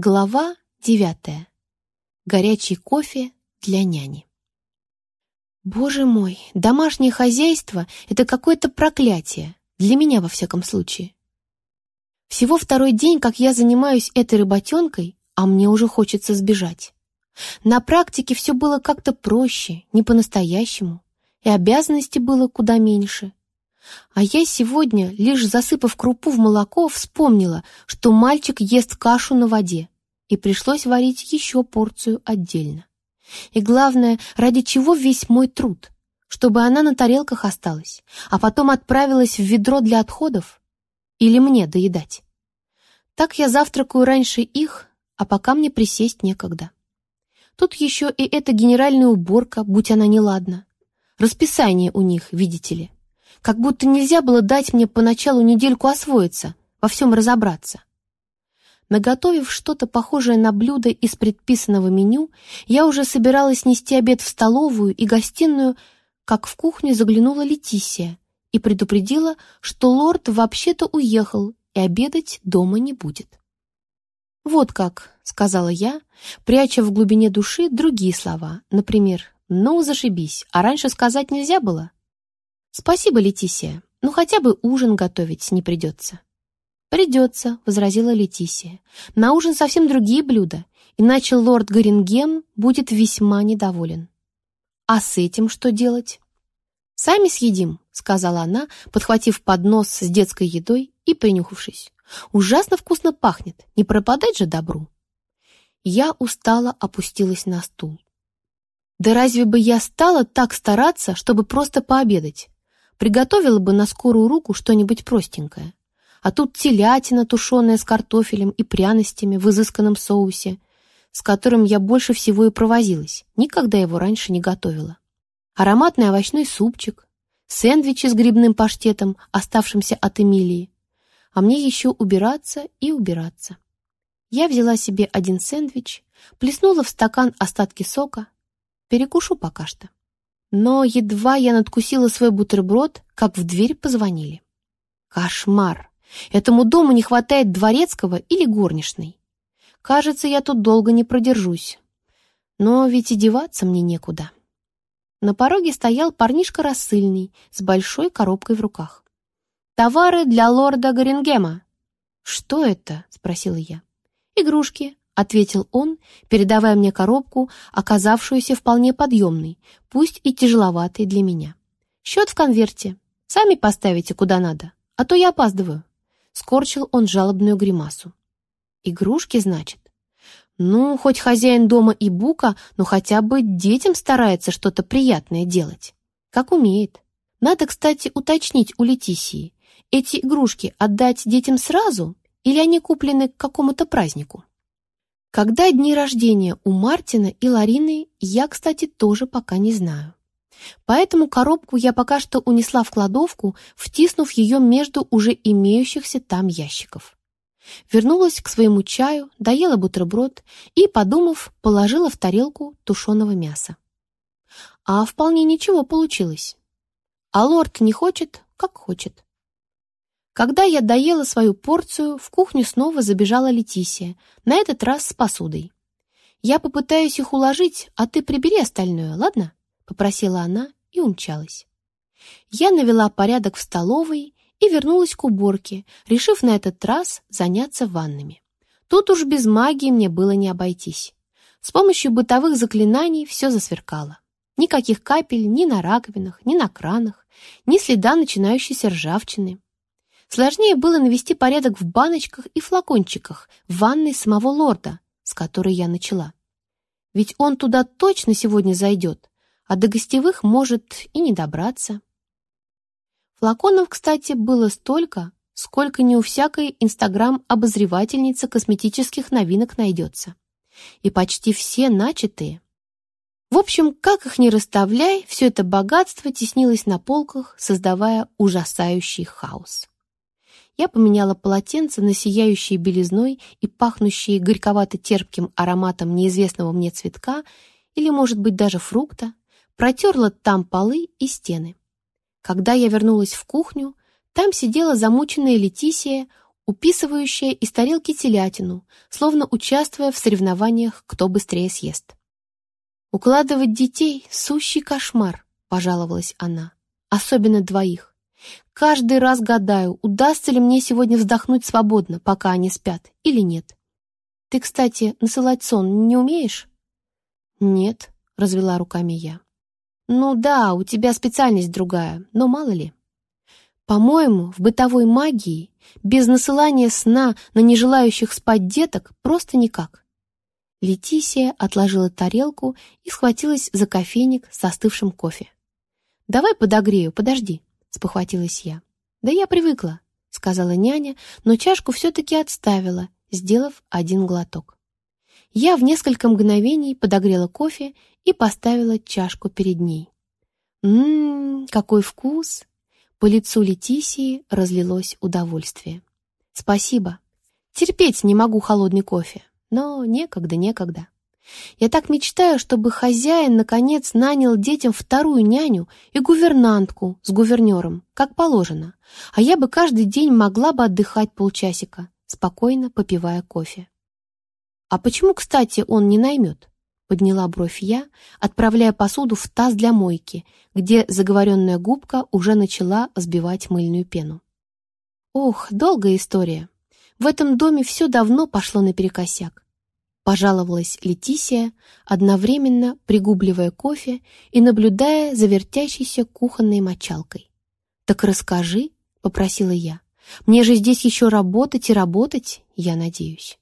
Глава девятая. Горячий кофе для няни. Боже мой, домашнее хозяйство — это какое-то проклятие, для меня во всяком случае. Всего второй день, как я занимаюсь этой работенкой, а мне уже хочется сбежать. На практике все было как-то проще, не по-настоящему, и обязанностей было куда меньше. А я сегодня, лишь засыпав крупу в молоко, вспомнила, что мальчик ест кашу на воде, и пришлось варить еще порцию отдельно. И главное, ради чего весь мой труд? Чтобы она на тарелках осталась, а потом отправилась в ведро для отходов? Или мне доедать? Так я завтракаю раньше их, а пока мне присесть некогда. Тут еще и эта генеральная уборка, будь она неладна. Расписание у них, видите ли. Как будто нельзя было дать мне поначалу недельку освоиться, во всем разобраться. Наготовив что-то похожее на блюдо из предписанного меню, я уже собиралась нести обед в столовую и гостиную, как в кухню заглянула Летисия и предупредила, что лорд вообще-то уехал и обедать дома не будет. «Вот как», — сказала я, пряча в глубине души другие слова, например, «ну, зашибись, а раньше сказать нельзя было?» «Спасибо, Летисия, ну хотя бы ужин готовить не придется». «Придется», — возразила Летисия. «На ужин совсем другие блюда, иначе лорд Горингем будет весьма недоволен». «А с этим что делать?» «Сами съедим», — сказала она, подхватив поднос с детской едой и принюхавшись. «Ужасно вкусно пахнет, не пропадать же добру». Я устало опустилась на стул. Да разве бы я стала так стараться, чтобы просто пообедать? Приготовила бы на скорую руку что-нибудь простенькое. А тут телятина, тушеная с картофелем и пряностями в изысканном соусе, с которым я больше всего и провозилась, никогда его раньше не готовила. Ароматный овощной супчик, сэндвичи с грибным паштетом, оставшимся от Эмилии. А мне еще убираться и убираться. Я взяла себе один сэндвич, плеснула в стакан остатки сока, перекушу пока что. Но едва я надкусила свой бутерброд, как в дверь позвонили. Кошмар! Этому дому не хватает дворецкого или горничной. Кажется, я тут долго не продержусь. Но ведь и деваться мне некуда. На пороге стоял парнишка рассыльный с большой коробкой в руках. «Товары для лорда Горингема». «Что это?» — спросила я. «Игрушки», — ответил он, передавая мне коробку, оказавшуюся вполне подъемной, пусть и тяжеловатой для меня. «Счет в конверте. Сами поставите куда надо, а то я опаздываю». Скорчил он жалобную гримасу. «Игрушки, значит?» «Ну, хоть хозяин дома и бука, но хотя бы детям старается что-то приятное делать. Как умеет. Надо, кстати, уточнить у Летисии. Эти игрушки отдать детям сразу или они куплены к какому-то празднику?» Когда дни рождения у Мартина и Ларины, я, кстати, тоже пока не знаю. Поэтому коробку я пока что унесла в кладовку, втиснув ее между уже имеющихся там ящиков. Вернулась к своему чаю, доела бутерброд и, подумав, положила в тарелку тушеного мяса. А вполне ничего получилось. А лорд не хочет, как хочет. Когда я доела свою порцию, в кухню снова забежала Летисия, на этот раз с посудой. «Я попытаюсь их уложить, а ты прибери остальное, ладно?» попросила она и умчалась. Я навела порядок в столовой и вернулась к уборке, решив на этот раз заняться ваннами. Тут уж без магии мне было не обойтись. С помощью бытовых заклинаний все засверкало. Никаких капель ни на раковинах, ни на кранах, ни следа начинающейся ржавчины. Сложнее было навести порядок в баночках и флакончиках в ванной самого лорда, с которой я начала. Ведь он туда точно сегодня зайдет, а до гостевых может и не добраться. Флаконов, кстати, было столько, сколько не у всякой инстаграм-обозревательницы косметических новинок найдется. И почти все начатые. В общем, как их ни расставляй, все это богатство теснилось на полках, создавая ужасающий хаос. Я поменяла полотенце на сияющие белизной и пахнущие горьковато-терпким ароматом неизвестного мне цветка или, может быть, даже фрукта, протерла там полы и стены. Когда я вернулась в кухню, там сидела замученная Летисия, уписывающая из тарелки телятину, словно участвуя в соревнованиях, кто быстрее съест. «Укладывать детей — сущий кошмар», — пожаловалась она. «Особенно двоих. Каждый раз гадаю, удастся ли мне сегодня вздохнуть свободно, пока они спят, или нет. Ты, кстати, насылать сон не умеешь?» «Нет», — развела руками я. «Ну да, у тебя специальность другая, но мало ли». По-моему, в бытовой магии без насылания сна на нежелающих спать деток просто никак. Летисия отложила тарелку и схватилась за кофейник с остывшим кофе. «Давай подогрею, подожди», — спохватилась я. «Да я привыкла», — сказала няня, но чашку все-таки отставила, сделав один глоток. Я в несколько мгновений подогрела кофе и поставила чашку перед ней. «Ммм, какой вкус!» По лицу Летисии разлилось удовольствие. «Спасибо. Терпеть не могу холодный кофе, но некогда, некогда. Я так мечтаю, чтобы хозяин, наконец, нанял детям вторую няню и гувернантку с гувернером, как положено, а я бы каждый день могла бы отдыхать полчасика, спокойно попивая кофе. А почему, кстати, он не наймет? Подняла бровь я, отправляя посуду в таз для мойки, где заговоренная губка уже начала сбивать мыльную пену. Ох, долгая история. В этом доме все давно пошло наперекосяк. Пожаловалась Летисия, одновременно пригубливая кофе и наблюдая за вертящейся кухонной мочалкой. «Так расскажи», — попросила я. «Мне же здесь еще работать и работать, я надеюсь».